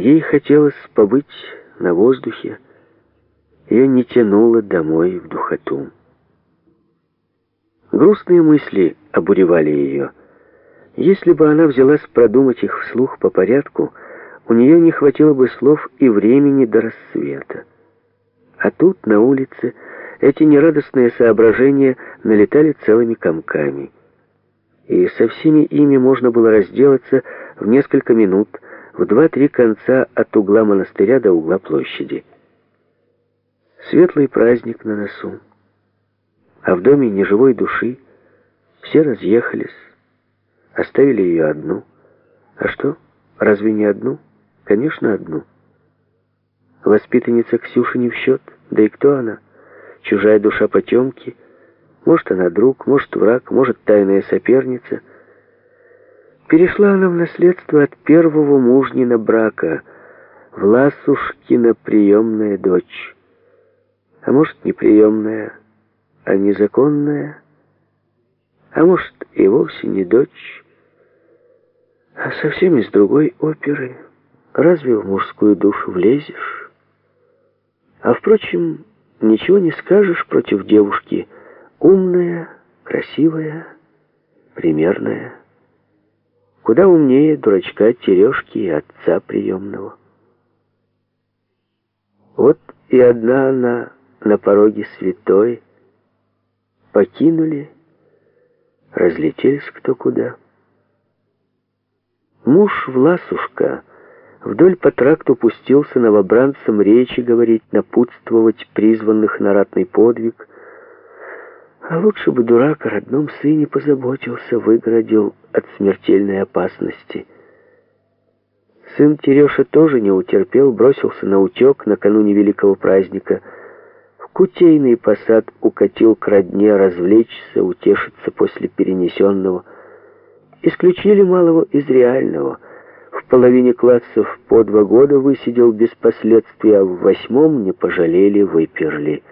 Ей хотелось побыть на воздухе, ее не тянуло домой в духоту. Грустные мысли обуревали ее. Если бы она взялась продумать их вслух по порядку, у нее не хватило бы слов и времени до рассвета. А тут, на улице, эти нерадостные соображения налетали целыми комками. И со всеми ими можно было разделаться в несколько минут, в два-три конца от угла монастыря до угла площади. Светлый праздник на носу, а в доме ни живой души, все разъехались, оставили ее одну. А что, разве не одну? Конечно, одну. Воспитанница Ксюши не в счет, да и кто она? Чужая душа потемки. Может, она друг, может, враг, может, тайная соперница. Перешла она в наследство от первого мужнина брака, Власушкина приемная дочь. А может, не приемная, а незаконная, а может, и вовсе не дочь, а совсем из другой оперы. Разве в мужскую душу влезешь? А, впрочем, ничего не скажешь против девушки. Умная, красивая, примерная. Куда умнее дурачка Терешки и отца приемного. Вот и одна она на пороге святой. Покинули, разлетелись кто куда. Муж Власушка вдоль по тракту пустился новобранцам речи говорить, напутствовать призванных на ратный подвиг. А лучше бы дурак о родном сыне позаботился, выгородил от смертельной опасности. Сын Тереша тоже не утерпел, бросился на утек накануне великого праздника. В кутейный посад укатил к родне развлечься, утешиться после перенесенного. Исключили малого из реального — в половине классов по два года высидел без последствий, а в восьмом не пожалели, выперли.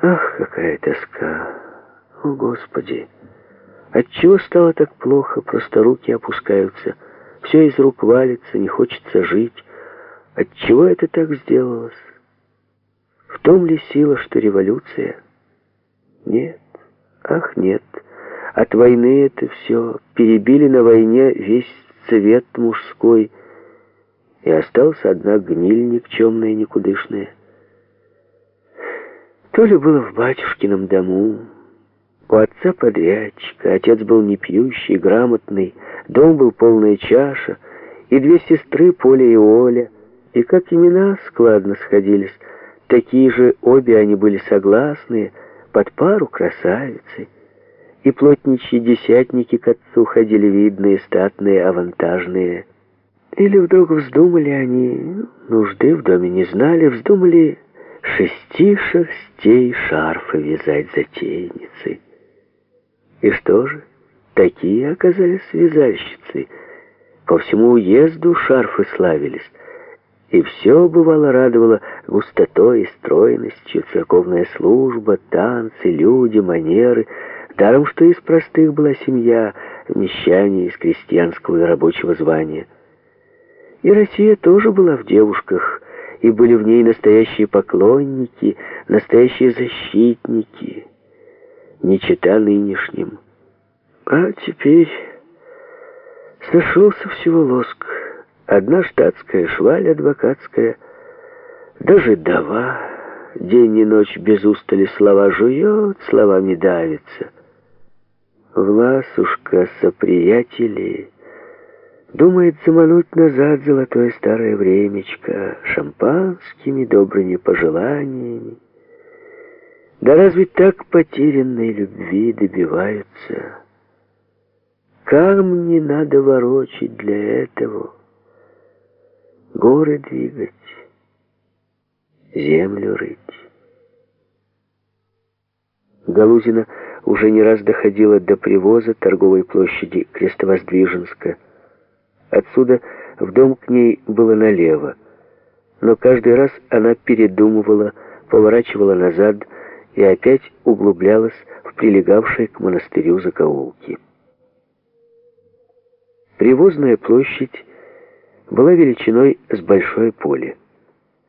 Ах, какая тоска! О, Господи! Отчего стало так плохо? Просто руки опускаются. Все из рук валится, не хочется жить. Отчего это так сделалось? В том ли сила, что революция? Нет. Ах, нет. От войны это все. Перебили на войне весь цвет мужской, и осталась одна гниль никчемная, никудышная. То ли было в батюшкином дому, у отца подрядчика, отец был не пьющий, грамотный, дом был полная чаша, и две сестры, Поля и Оля, и как имена складно сходились, такие же обе они были согласные, под пару красавицы и плотничьи десятники к отцу ходили видные, статные, авантажные. Или вдруг вздумали они, нужды в доме не знали, вздумали шести шерстей шарфы вязать затейницы. И что же, такие оказались вязальщицы. По всему уезду шарфы славились, и все, бывало, радовало густотой и стройностью, церковная служба, танцы, люди, манеры — Даром, что из простых была семья, мещане из крестьянского и рабочего звания. И Россия тоже была в девушках, и были в ней настоящие поклонники, настоящие защитники, не чита нынешним. А теперь сошелся всего лоск. Одна штатская шваль адвокатская, даже дава, день и ночь без устали слова жует, словами давится. Власушка соприятели думает замануть назад золотое старое времечко шампанскими добрыми пожеланиями. Да разве так потерянной любви добиваются? Камни надо ворочить для этого, горы двигать, землю рыть. Галузина уже не раз доходила до привоза торговой площади Крестовоздвиженска. Отсюда в дом к ней было налево, но каждый раз она передумывала, поворачивала назад и опять углублялась в прилегавшие к монастырю закоулки. Привозная площадь была величиной с большое поле.